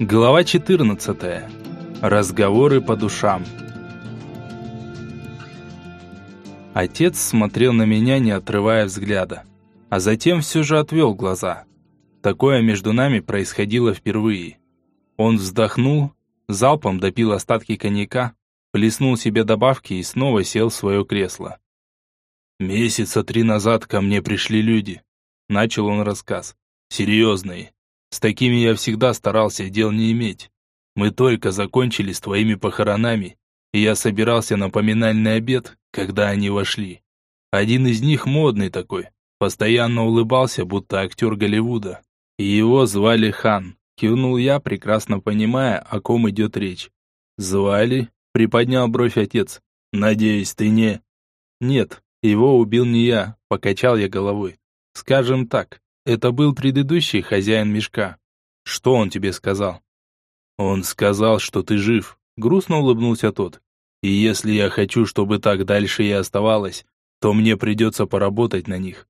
Глава 14. Разговоры по душам. Отец смотрел на меня, не отрывая взгляда, а затем все же отвел глаза. Такое между нами происходило впервые. Он вздохнул, залпом допил остатки коньяка, плеснул себе добавки и снова сел в свое кресло. «Месяца три назад ко мне пришли люди», — начал он рассказ. «Серьезные. С такими я всегда старался дел не иметь. Мы только закончили с твоими похоронами, и я собирался на поминальный обед, когда они вошли. Один из них модный такой, постоянно улыбался, будто актер Голливуда. И его звали Хан. Кивнул я, прекрасно понимая, о ком идет речь. «Звали?» — приподнял бровь отец. «Надеюсь, ты не...» «Нет, его убил не я», — покачал я головой. «Скажем так, это был предыдущий хозяин мешка. Что он тебе сказал? Он сказал, что ты жив. Грустно улыбнулся тот. И если я хочу, чтобы так дальше и оставалось, то мне придется поработать на них.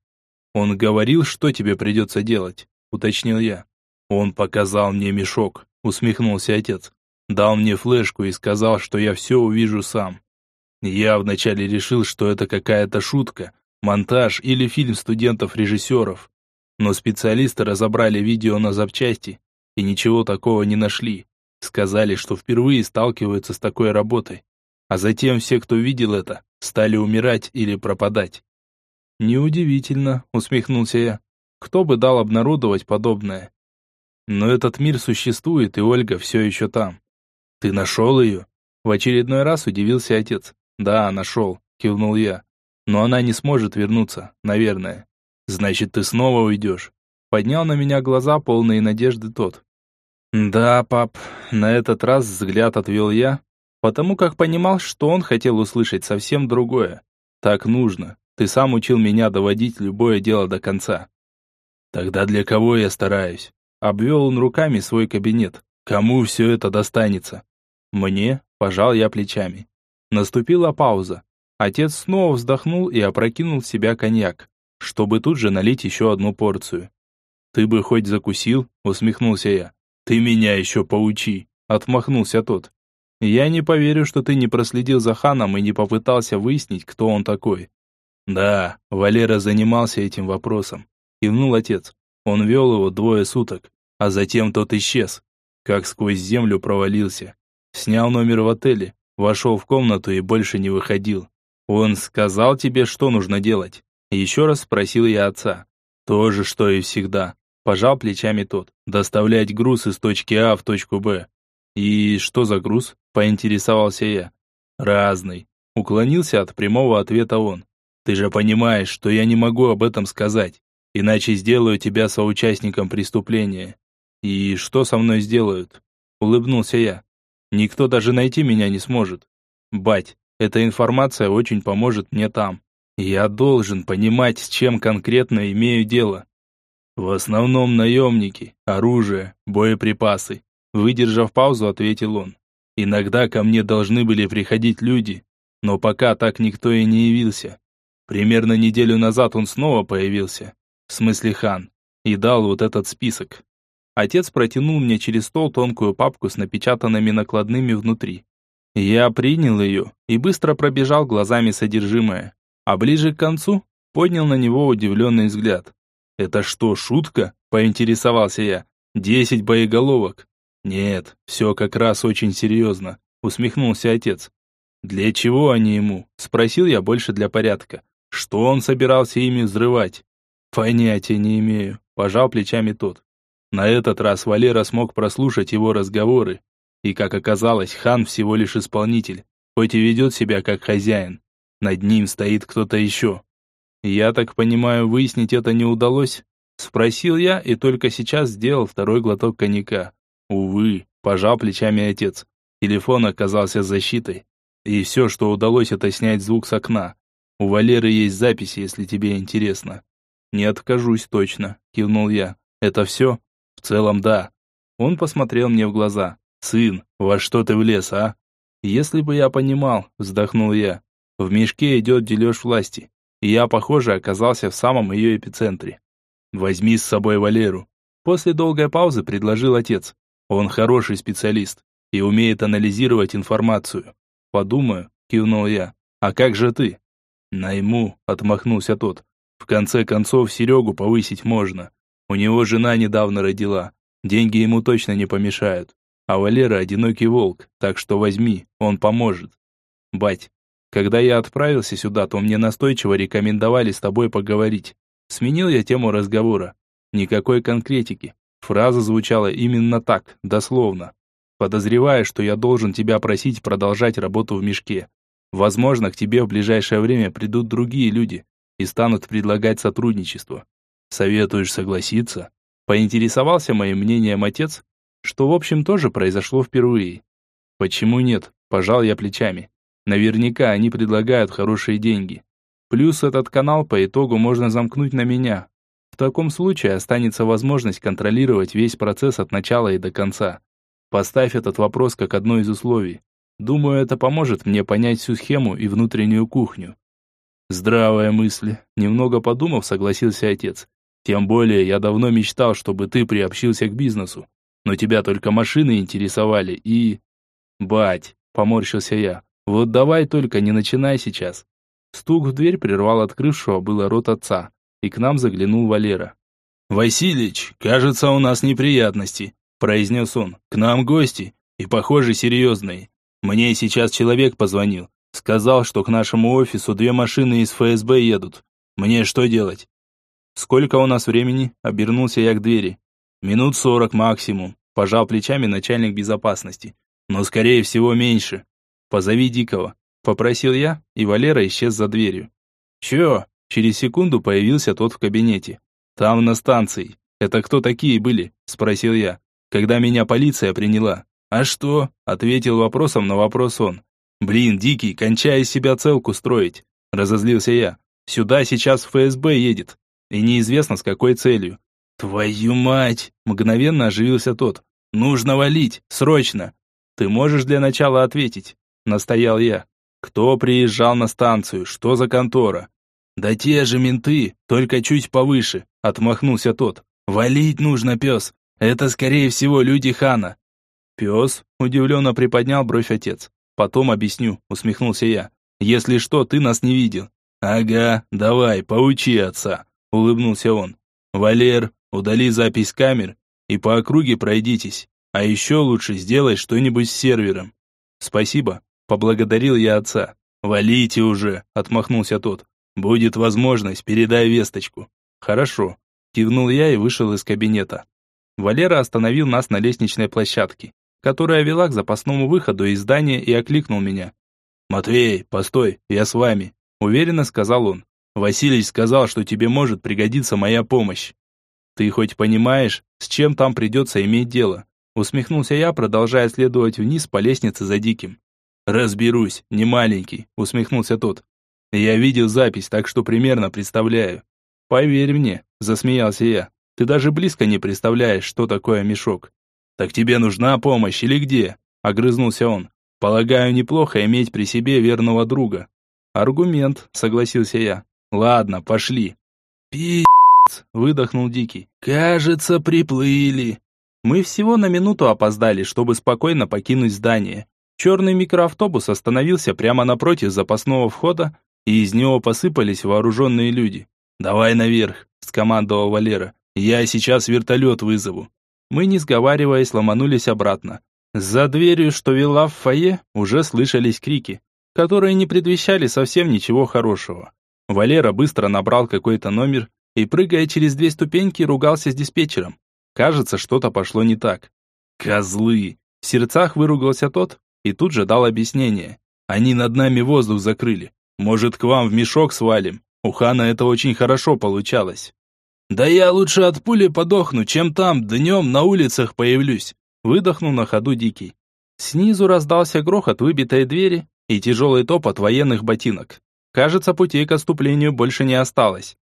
Он говорил, что тебе придется делать, уточнил я. Он показал мне мешок, усмехнулся отец. Дал мне флешку и сказал, что я все увижу сам. Я вначале решил, что это какая-то шутка, монтаж или фильм студентов-режиссеров. Но специалисты разобрали видео на запчасти и ничего такого не нашли. Сказали, что впервые сталкиваются с такой работой. А затем все, кто видел это, стали умирать или пропадать. «Неудивительно», — усмехнулся я. «Кто бы дал обнародовать подобное?» «Но этот мир существует, и Ольга все еще там». «Ты нашел ее?» В очередной раз удивился отец. «Да, нашел», — кивнул я. «Но она не сможет вернуться, наверное. «Значит, ты снова уйдешь?» Поднял на меня глаза, полные надежды тот. «Да, пап», на этот раз взгляд отвел я, потому как понимал, что он хотел услышать совсем другое. «Так нужно. Ты сам учил меня доводить любое дело до конца». «Тогда для кого я стараюсь?» Обвел он руками свой кабинет. «Кому все это достанется?» «Мне?» – пожал я плечами. Наступила пауза. Отец снова вздохнул и опрокинул в себя коньяк чтобы тут же налить еще одну порцию. «Ты бы хоть закусил?» — усмехнулся я. «Ты меня еще поучи!» — отмахнулся тот. «Я не поверю, что ты не проследил за ханом и не попытался выяснить, кто он такой». «Да, Валера занимался этим вопросом», — кивнул отец. «Он вел его двое суток, а затем тот исчез, как сквозь землю провалился. Снял номер в отеле, вошел в комнату и больше не выходил. Он сказал тебе, что нужно делать?» Еще раз спросил я отца. То же, что и всегда. Пожал плечами тот. Доставлять груз из точки А в точку Б. И что за груз? Поинтересовался я. Разный. Уклонился от прямого ответа он. Ты же понимаешь, что я не могу об этом сказать. Иначе сделаю тебя соучастником преступления. И что со мной сделают? Улыбнулся я. Никто даже найти меня не сможет. Бать, эта информация очень поможет мне там. Я должен понимать, с чем конкретно имею дело. В основном наемники, оружие, боеприпасы. Выдержав паузу, ответил он. Иногда ко мне должны были приходить люди, но пока так никто и не явился. Примерно неделю назад он снова появился, в смысле хан, и дал вот этот список. Отец протянул мне через стол тонкую папку с напечатанными накладными внутри. Я принял ее и быстро пробежал глазами содержимое а ближе к концу поднял на него удивленный взгляд. «Это что, шутка?» – поинтересовался я. «Десять боеголовок?» «Нет, все как раз очень серьезно», – усмехнулся отец. «Для чего они ему?» – спросил я больше для порядка. «Что он собирался ими взрывать?» «Понятия не имею», – пожал плечами тот. На этот раз Валера смог прослушать его разговоры, и, как оказалось, хан всего лишь исполнитель, хоть и ведет себя как хозяин. Над ним стоит кто-то еще. Я так понимаю, выяснить это не удалось? Спросил я и только сейчас сделал второй глоток коньяка. Увы, пожал плечами отец. Телефон оказался защитой. И все, что удалось, это снять звук с окна. У Валеры есть записи, если тебе интересно. Не откажусь точно, кивнул я. Это все? В целом, да. Он посмотрел мне в глаза. Сын, во что ты влез, а? Если бы я понимал, вздохнул я. В мешке идет дележ власти, и я, похоже, оказался в самом ее эпицентре. «Возьми с собой Валеру». После долгой паузы предложил отец. Он хороший специалист и умеет анализировать информацию. Подумаю, кивнул я. А как же ты? Найму, отмахнулся тот. В конце концов, Серегу повысить можно. У него жена недавно родила. Деньги ему точно не помешают. А Валера одинокий волк, так что возьми, он поможет. Бать, когда я отправился сюда, то мне настойчиво рекомендовали с тобой поговорить. Сменил я тему разговора. Никакой конкретики. Фраза звучала именно так, дословно. Подозревая, что я должен тебя просить продолжать работу в мешке. Возможно, к тебе в ближайшее время придут другие люди и станут предлагать сотрудничество. Советуешь согласиться? Поинтересовался моим мнением отец, что в общем тоже произошло впервые. Почему нет? Пожал я плечами. Наверняка они предлагают хорошие деньги. Плюс этот канал по итогу можно замкнуть на меня. В таком случае останется возможность контролировать весь процесс от начала и до конца. Поставь этот вопрос как одно из условий. Думаю, это поможет мне понять всю схему и внутреннюю кухню. Здравая мысль. Немного подумав, согласился отец. Тем более, я давно мечтал, чтобы ты приобщился к бизнесу но тебя только машины интересовали и... Бать, поморщился я, вот давай только не начинай сейчас. Стук в дверь прервал открывшего было рот отца, и к нам заглянул Валера. «Василич, кажется, у нас неприятности», – произнес он. «К нам гости, и, похоже, серьезные. Мне сейчас человек позвонил. Сказал, что к нашему офису две машины из ФСБ едут. Мне что делать?» «Сколько у нас времени?» – обернулся я к двери. «Минут сорок максимум», – пожал плечами начальник безопасности. «Но, скорее всего, меньше. Позови Дикого», – попросил я, и Валера исчез за дверью. «Чё?» – через секунду появился тот в кабинете. «Там, на станции. Это кто такие были?» – спросил я. «Когда меня полиция приняла». «А что?» – ответил вопросом на вопрос он. «Блин, Дикий, кончай из себя целку строить», – разозлился я. «Сюда сейчас ФСБ едет, и неизвестно с какой целью. «Твою мать!» – мгновенно оживился тот. «Нужно валить! Срочно!» «Ты можешь для начала ответить?» – настоял я. «Кто приезжал на станцию? Что за контора?» «Да те же менты, только чуть повыше», – отмахнулся тот. «Валить нужно, пес. Это, скорее всего, люди хана». «Пес?» – удивленно приподнял бровь отец. «Потом объясню», – усмехнулся я. «Если что, ты нас не видел». «Ага, давай, поучи отца», – улыбнулся он. «Валер, удали запись камер и по округе пройдитесь. А еще лучше сделай что-нибудь с сервером». «Спасибо», – поблагодарил я отца. «Валите уже», – отмахнулся тот. «Будет возможность, передай весточку». «Хорошо», – кивнул я и вышел из кабинета. Валера остановил нас на лестничной площадке, которая вела к запасному выходу из здания и окликнул меня. «Матвей, постой, я с вами», – уверенно сказал он. Василий сказал, что тебе может пригодиться моя помощь. Ты хоть понимаешь, с чем там придется иметь дело? Усмехнулся я, продолжая следовать вниз по лестнице за Диким. Разберусь, не маленький, усмехнулся тот. Я видел запись, так что примерно представляю. Поверь мне, засмеялся я. Ты даже близко не представляешь, что такое мешок. Так тебе нужна помощь или где? Огрызнулся он. Полагаю, неплохо иметь при себе верного друга. Аргумент, согласился я. Ладно, пошли. Пи***ц, выдохнул Дикий. Кажется, приплыли. Мы всего на минуту опоздали, чтобы спокойно покинуть здание. Черный микроавтобус остановился прямо напротив запасного входа, и из него посыпались вооруженные люди. «Давай наверх», – скомандовал Валера. «Я сейчас вертолет вызову». Мы, не сговариваясь, ломанулись обратно. За дверью, что вела в фойе, уже слышались крики, которые не предвещали совсем ничего хорошего. Валера быстро набрал какой-то номер и, прыгая через две ступеньки, ругался с диспетчером. Кажется, что-то пошло не так. «Козлы!» В сердцах выругался тот и тут же дал объяснение. «Они над нами воздух закрыли. Может, к вам в мешок свалим? У хана это очень хорошо получалось». «Да я лучше от пули подохну, чем там днем на улицах появлюсь», выдохнул на ходу Дикий. Снизу раздался грохот выбитой двери и тяжелый топот военных ботинок. Кажется, путей к отступлению больше не осталось.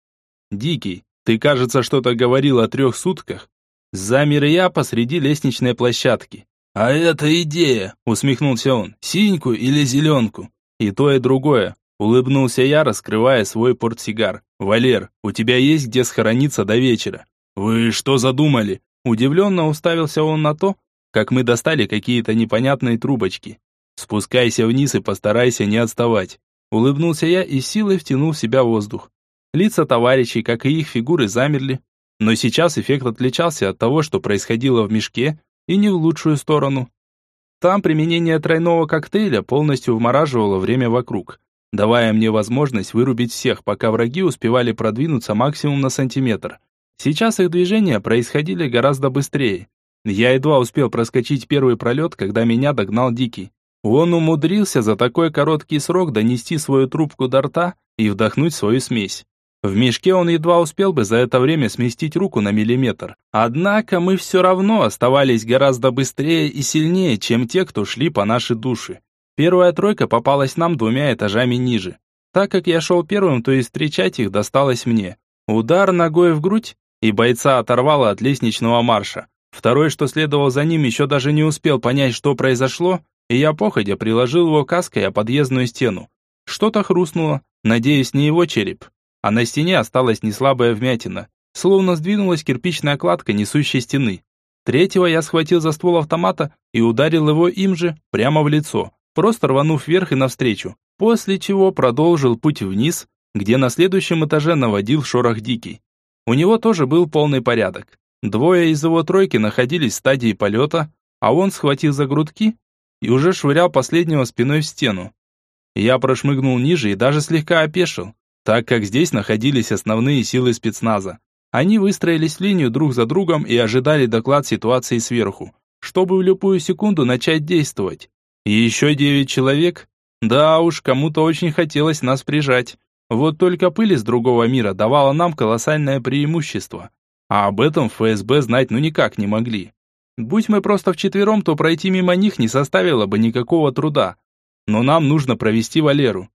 Дикий, ты, кажется, что-то говорил о трех сутках. Замер я посреди лестничной площадки. А это идея, усмехнулся он. Синьку или зеленку? И то, и другое. Улыбнулся я, раскрывая свой портсигар. «Валер, у тебя есть где схорониться до вечера?» «Вы что задумали?» Удивленно уставился он на то, как мы достали какие-то непонятные трубочки. Спускайся вниз и постарайся не отставать. Улыбнулся я и силой втянул в себя воздух. Лица товарищей, как и их фигуры, замерли. Но сейчас эффект отличался от того, что происходило в мешке, и не в лучшую сторону. Там применение тройного коктейля полностью вмораживало время вокруг, давая мне возможность вырубить всех, пока враги успевали продвинуться максимум на сантиметр. Сейчас их движения происходили гораздо быстрее. Я едва успел проскочить первый пролет, когда меня догнал Дикий. Он умудрился за такой короткий срок донести свою трубку до рта и вдохнуть свою смесь. В мешке он едва успел бы за это время сместить руку на миллиметр. Однако мы все равно оставались гораздо быстрее и сильнее, чем те, кто шли по нашей душе. Первая тройка попалась нам двумя этажами ниже. Так как я шел первым, то и встречать их досталось мне. Удар ногой в грудь, и бойца оторвало от лестничного марша. Второй, что следовал за ним, еще даже не успел понять, что произошло, и я походя приложил его каской о подъездную стену. Что-то хрустнуло, надеюсь, не его череп. А на стене осталась неслабая вмятина, словно сдвинулась кирпичная кладка несущей стены. Третьего я схватил за ствол автомата и ударил его им же прямо в лицо, просто рванув вверх и навстречу, после чего продолжил путь вниз, где на следующем этаже наводил шорох дикий. У него тоже был полный порядок. Двое из его тройки находились в стадии полета, а он схватил за грудки и уже швырял последнего спиной в стену. Я прошмыгнул ниже и даже слегка опешил, так как здесь находились основные силы спецназа. Они выстроились в линию друг за другом и ожидали доклад ситуации сверху, чтобы в любую секунду начать действовать. И еще девять человек? Да уж, кому-то очень хотелось нас прижать. Вот только пыль из другого мира давала нам колоссальное преимущество. А об этом ФСБ знать ну никак не могли. Будь мы просто вчетвером, то пройти мимо них не составило бы никакого труда. Но нам нужно провести Валеру.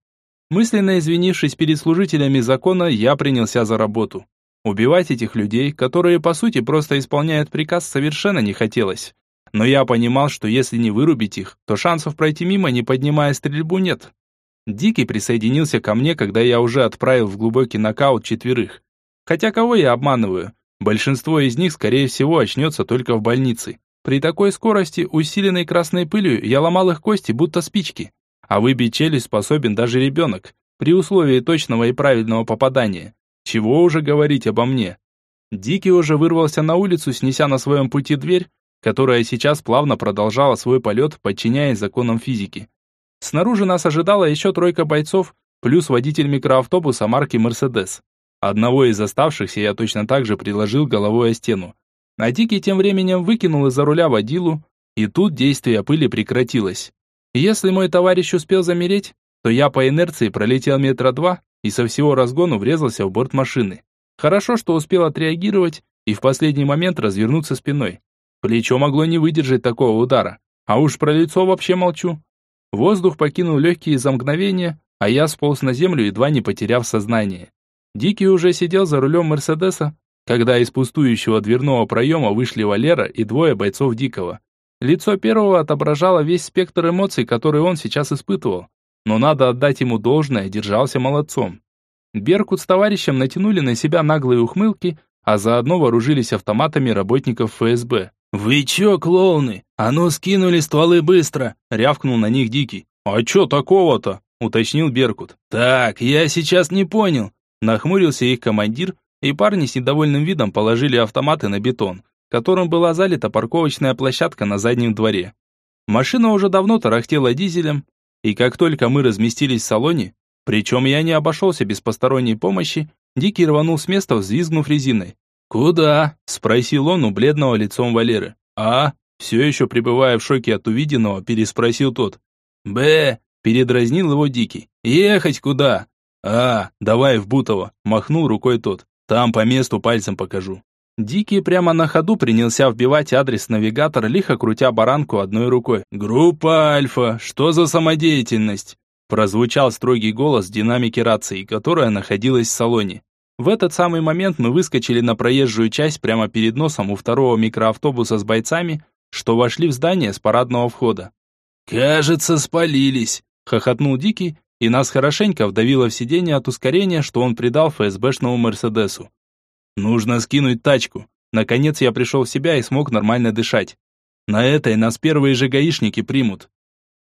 Мысленно извинившись перед служителями закона, я принялся за работу. Убивать этих людей, которые по сути просто исполняют приказ, совершенно не хотелось. Но я понимал, что если не вырубить их, то шансов пройти мимо, не поднимая стрельбу, нет. Дикий присоединился ко мне, когда я уже отправил в глубокий нокаут четверых. Хотя кого я обманываю? Большинство из них, скорее всего, очнется только в больнице. При такой скорости, усиленной красной пылью, я ломал их кости, будто спички. А выбить челюсть способен даже ребенок, при условии точного и правильного попадания. Чего уже говорить обо мне? Дикий уже вырвался на улицу, снеся на своем пути дверь, которая сейчас плавно продолжала свой полет, подчиняясь законам физики. Снаружи нас ожидала еще тройка бойцов, плюс водитель микроавтобуса марки «Мерседес». Одного из оставшихся я точно так же приложил головой о стену. А Дикий тем временем выкинул из-за руля водилу, и тут действие пыли прекратилось. Если мой товарищ успел замереть, то я по инерции пролетел метра два и со всего разгону врезался в борт машины. Хорошо, что успел отреагировать и в последний момент развернуться спиной. Плечо могло не выдержать такого удара, а уж про лицо вообще молчу. Воздух покинул легкие за мгновение, а я сполз на землю, едва не потеряв сознание. Дикий уже сидел за рулем Мерседеса, когда из пустующего дверного проема вышли Валера и двое бойцов Дикого. Лицо первого отображало весь спектр эмоций, которые он сейчас испытывал. Но надо отдать ему должное, держался молодцом. Беркут с товарищем натянули на себя наглые ухмылки, а заодно вооружились автоматами работников ФСБ. «Вы чё, клоуны? А ну скинули стволы быстро!» — рявкнул на них Дикий. «А чё такого-то?» — уточнил Беркут. «Так, я сейчас не понял. Нахмурился их командир, и парни с недовольным видом положили автоматы на бетон, которым была залита парковочная площадка на заднем дворе. Машина уже давно тарахтела дизелем, и как только мы разместились в салоне, причем я не обошелся без посторонней помощи, Дикий рванул с места, взвизгнув резиной. «Куда?» – спросил он у бледного лицом Валеры. «А?» – все еще пребывая в шоке от увиденного, переспросил тот. «Б?» – передразнил его Дикий. «Ехать куда?» «А, давай в Бутово», – махнул рукой тот. «Там по месту пальцем покажу». Дикий прямо на ходу принялся вбивать адрес навигатора, лихо крутя баранку одной рукой. «Группа Альфа, что за самодеятельность?» Прозвучал строгий голос динамики рации, которая находилась в салоне. В этот самый момент мы выскочили на проезжую часть прямо перед носом у второго микроавтобуса с бойцами, что вошли в здание с парадного входа. «Кажется, спалились», — хохотнул Дикий и нас хорошенько вдавило в сиденье от ускорения, что он придал ФСБшному Мерседесу. Нужно скинуть тачку. Наконец я пришел в себя и смог нормально дышать. На этой нас первые же гаишники примут.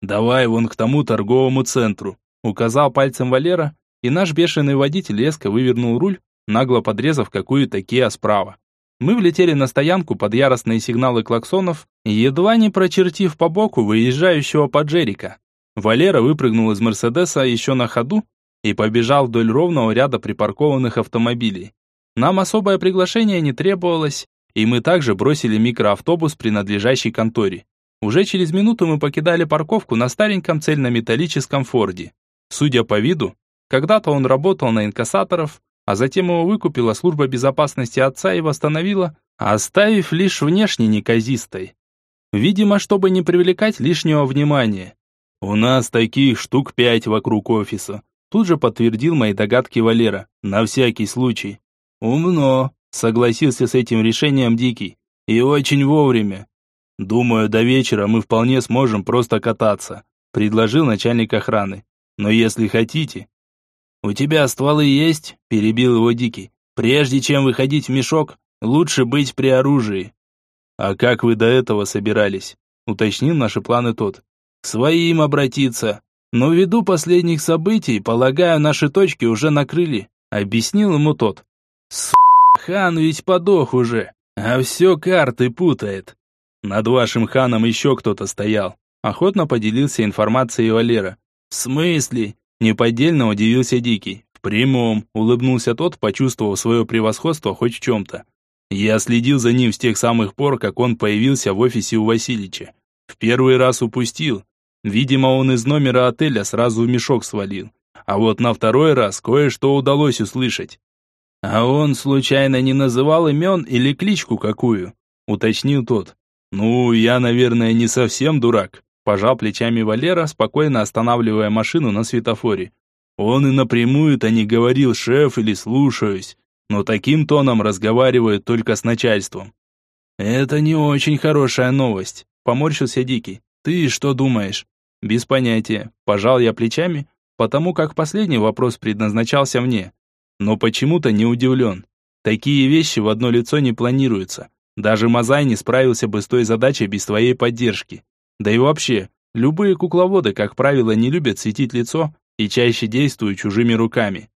Давай вон к тому торговому центру, указал пальцем Валера, и наш бешеный водитель резко вывернул руль, нагло подрезав какую-то Kia справа. Мы влетели на стоянку под яростные сигналы клаксонов, едва не прочертив по боку выезжающего поджерика. Валера выпрыгнул из Мерседеса еще на ходу и побежал вдоль ровного ряда припаркованных автомобилей. Нам особое приглашение не требовалось, и мы также бросили микроавтобус, принадлежащий конторе. Уже через минуту мы покидали парковку на стареньком цельнометаллическом Форде. Судя по виду, когда-то он работал на инкассаторов, а затем его выкупила служба безопасности отца и восстановила, оставив лишь внешне неказистой. Видимо, чтобы не привлекать лишнего внимания. «У нас таких штук пять вокруг офиса», тут же подтвердил мои догадки Валера, на всякий случай. «Умно», — согласился с этим решением Дикий, «и очень вовремя. Думаю, до вечера мы вполне сможем просто кататься», — предложил начальник охраны. «Но если хотите...» «У тебя стволы есть?» — перебил его Дикий. «Прежде чем выходить в мешок, лучше быть при оружии». «А как вы до этого собирались?» — уточнил наши планы тот к своим обратиться. Но ввиду последних событий, полагаю, наши точки уже накрыли», — объяснил ему тот. «С*** хан ведь подох уже, а все карты путает». «Над вашим ханом еще кто-то стоял», — охотно поделился информацией Валера. «В смысле?» — неподдельно удивился Дикий. «В прямом», — улыбнулся тот, почувствовав свое превосходство хоть в чем-то. «Я следил за ним с тех самых пор, как он появился в офисе у Васильича. В первый раз упустил, Видимо, он из номера отеля сразу в мешок свалил. А вот на второй раз кое-что удалось услышать. А он случайно не называл имен или кличку какую? Уточнил тот. Ну, я, наверное, не совсем дурак. Пожал плечами Валера, спокойно останавливая машину на светофоре. Он и напрямую-то не говорил «шеф» или «слушаюсь», но таким тоном разговаривает только с начальством. «Это не очень хорошая новость», — поморщился Дикий. «Ты что думаешь?» Без понятия. Пожал я плечами, потому как последний вопрос предназначался мне. Но почему-то не удивлен. Такие вещи в одно лицо не планируются. Даже Мазай не справился бы с той задачей без твоей поддержки. Да и вообще, любые кукловоды, как правило, не любят светить лицо и чаще действуют чужими руками.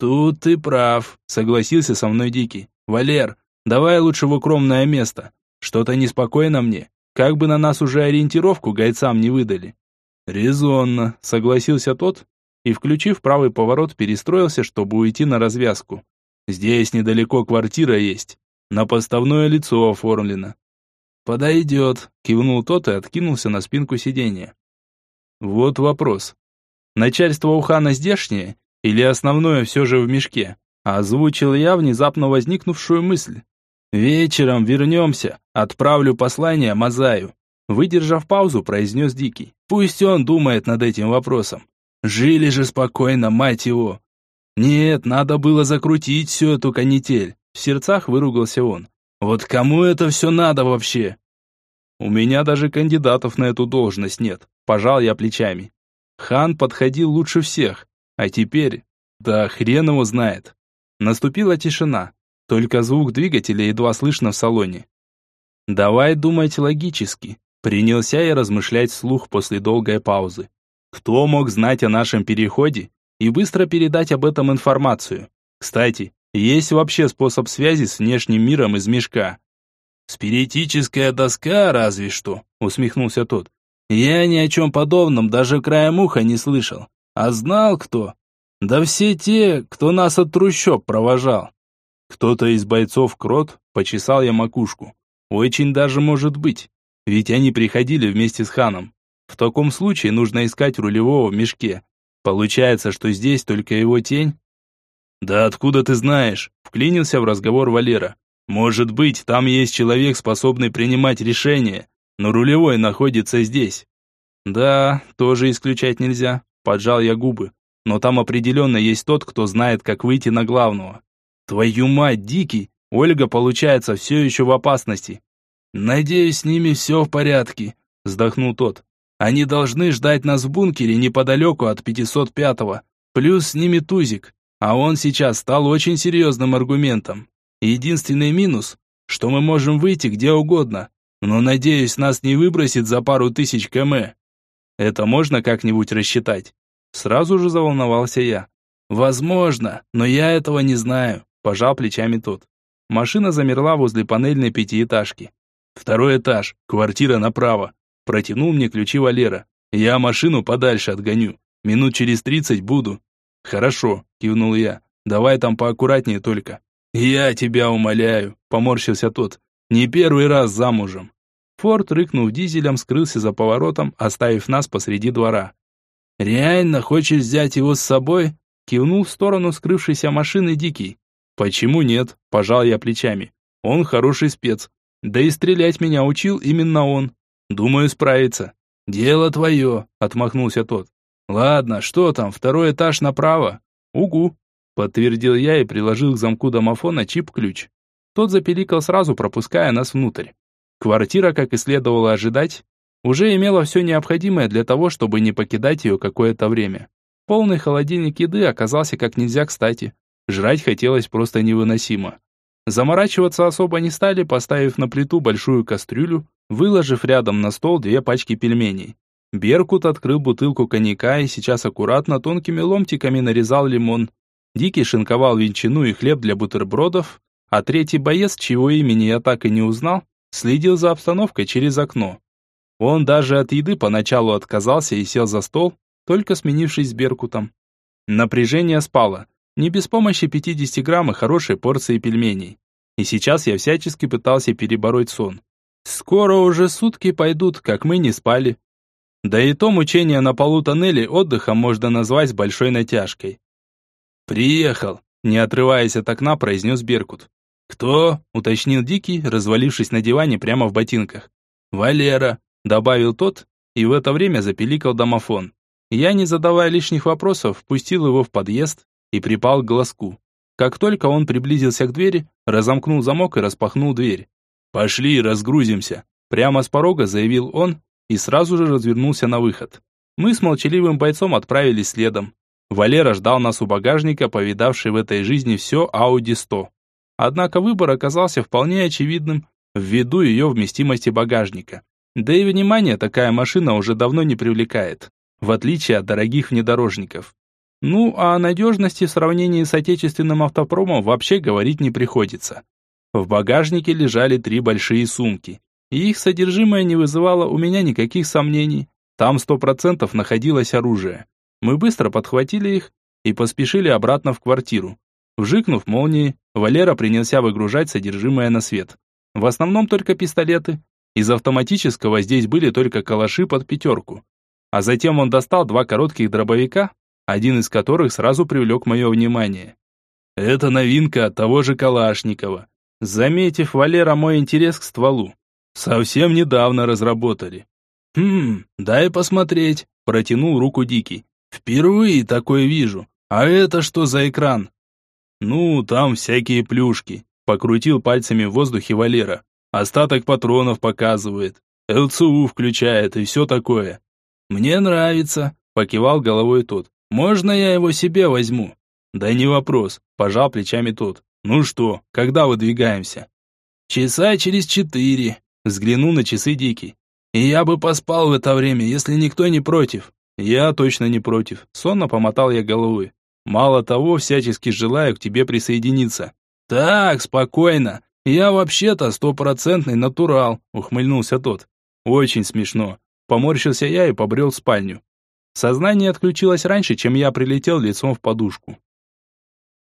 Тут ты прав, согласился со мной Дикий. Валер, давай лучше в укромное место. Что-то неспокойно мне. Как бы на нас уже ориентировку гайцам не выдали. «Резонно», — согласился тот и, включив правый поворот, перестроился, чтобы уйти на развязку. «Здесь недалеко квартира есть, на поставное лицо оформлено». «Подойдет», — кивнул тот и откинулся на спинку сиденья. «Вот вопрос. Начальство у хана здешнее или основное все же в мешке?» Озвучил я внезапно возникнувшую мысль. «Вечером вернемся, отправлю послание Мазаю». Выдержав паузу, произнес Дикий. Пусть он думает над этим вопросом. Жили же спокойно, мать его. Нет, надо было закрутить всю эту канитель. В сердцах выругался он. Вот кому это все надо вообще? У меня даже кандидатов на эту должность нет. Пожал я плечами. Хан подходил лучше всех. А теперь... Да хрен его знает. Наступила тишина. Только звук двигателя едва слышно в салоне. Давай думать логически. Принялся я размышлять вслух после долгой паузы. Кто мог знать о нашем переходе и быстро передать об этом информацию? Кстати, есть вообще способ связи с внешним миром из мешка? «Спиритическая доска, разве что», — усмехнулся тот. «Я ни о чем подобном даже краем уха не слышал. А знал кто? Да все те, кто нас от трущоб провожал». Кто-то из бойцов Крот почесал я макушку. Очень даже может быть. Ведь они приходили вместе с ханом. В таком случае нужно искать рулевого в мешке. Получается, что здесь только его тень? Да откуда ты знаешь? Вклинился в разговор Валера. Может быть, там есть человек, способный принимать решения, но рулевой находится здесь. Да, тоже исключать нельзя. Поджал я губы. Но там определенно есть тот, кто знает, как выйти на главного. Твою мать, Дикий! Ольга, получается, все еще в опасности. «Надеюсь, с ними все в порядке», — вздохнул тот. «Они должны ждать нас в бункере неподалеку от 505-го. Плюс с ними Тузик, а он сейчас стал очень серьезным аргументом. Единственный минус, что мы можем выйти где угодно, но, надеюсь, нас не выбросит за пару тысяч км. Это можно как-нибудь рассчитать? Сразу же заволновался я. Возможно, но я этого не знаю, пожал плечами тот. Машина замерла возле панельной пятиэтажки. Второй этаж, квартира направо. Протянул мне ключи Валера. Я машину подальше отгоню. Минут через тридцать буду. Хорошо, кивнул я. Давай там поаккуратнее только. Я тебя умоляю, поморщился тот. Не первый раз замужем. Форд, рыкнув дизелем, скрылся за поворотом, оставив нас посреди двора. «Реально хочешь взять его с собой?» Кивнул в сторону скрывшейся машины Дикий. «Почему нет?» – пожал я плечами. «Он хороший спец. Да и стрелять меня учил именно он. Думаю, справится». «Дело твое», – отмахнулся тот. «Ладно, что там, второй этаж направо?» «Угу», – подтвердил я и приложил к замку домофона чип-ключ. Тот запеликал сразу, пропуская нас внутрь. Квартира, как и следовало ожидать, уже имела все необходимое для того, чтобы не покидать ее какое-то время. Полный холодильник еды оказался как нельзя кстати. Жрать хотелось просто невыносимо. Заморачиваться особо не стали, поставив на плиту большую кастрюлю, выложив рядом на стол две пачки пельменей. Беркут открыл бутылку коньяка и сейчас аккуратно тонкими ломтиками нарезал лимон. Дикий шинковал ветчину и хлеб для бутербродов, а третий боец, чьего имени я так и не узнал, следил за обстановкой через окно. Он даже от еды поначалу отказался и сел за стол, только сменившись с Беркутом. Напряжение спало, не без помощи 50 грамм и хорошей порции пельменей. И сейчас я всячески пытался перебороть сон. Скоро уже сутки пойдут, как мы не спали. Да и то мучение на полу тоннеля отдыхом можно назвать большой натяжкой. «Приехал», — не отрываясь от окна, произнес Беркут. «Кто?» — уточнил Дикий, развалившись на диване прямо в ботинках. «Валера», — добавил тот, и в это время запеликал домофон. Я, не задавая лишних вопросов, впустил его в подъезд и припал к глазку. Как только он приблизился к двери, разомкнул замок и распахнул дверь. «Пошли, разгрузимся», — прямо с порога заявил он и сразу же развернулся на выход. Мы с молчаливым бойцом отправились следом. Валера ждал нас у багажника, повидавший в этой жизни все Audi 100. Однако выбор оказался вполне очевидным ввиду ее вместимости багажника. Да и внимание такая машина уже давно не привлекает, в отличие от дорогих внедорожников. Ну, а о надежности в сравнении с отечественным автопромом вообще говорить не приходится. В багажнике лежали три большие сумки, и их содержимое не вызывало у меня никаких сомнений. Там сто процентов находилось оружие. Мы быстро подхватили их и поспешили обратно в квартиру. Вжикнув молнией, Валера принялся выгружать содержимое на свет. В основном только пистолеты. Из автоматического здесь были только калаши под пятерку. А затем он достал два коротких дробовика, один из которых сразу привлек мое внимание. Это новинка от того же Калашникова. Заметив Валера мой интерес к стволу. Совсем недавно разработали. «Хм, дай посмотреть», – протянул руку Дикий. «Впервые такое вижу. А это что за экран?» «Ну, там всякие плюшки», — покрутил пальцами в воздухе Валера. «Остаток патронов показывает, ЛЦУ включает и все такое». «Мне нравится», — покивал головой тот. «Можно я его себе возьму?» «Да не вопрос», — пожал плечами тот. «Ну что, когда выдвигаемся?» «Часа через четыре», — взглянул на часы Дикий. «И я бы поспал в это время, если никто не против». «Я точно не против», — сонно помотал я головой. Мало того, всячески желаю к тебе присоединиться. Так, спокойно. Я вообще-то стопроцентный натурал, ухмыльнулся тот. Очень смешно. Поморщился я и побрел в спальню. Сознание отключилось раньше, чем я прилетел лицом в подушку.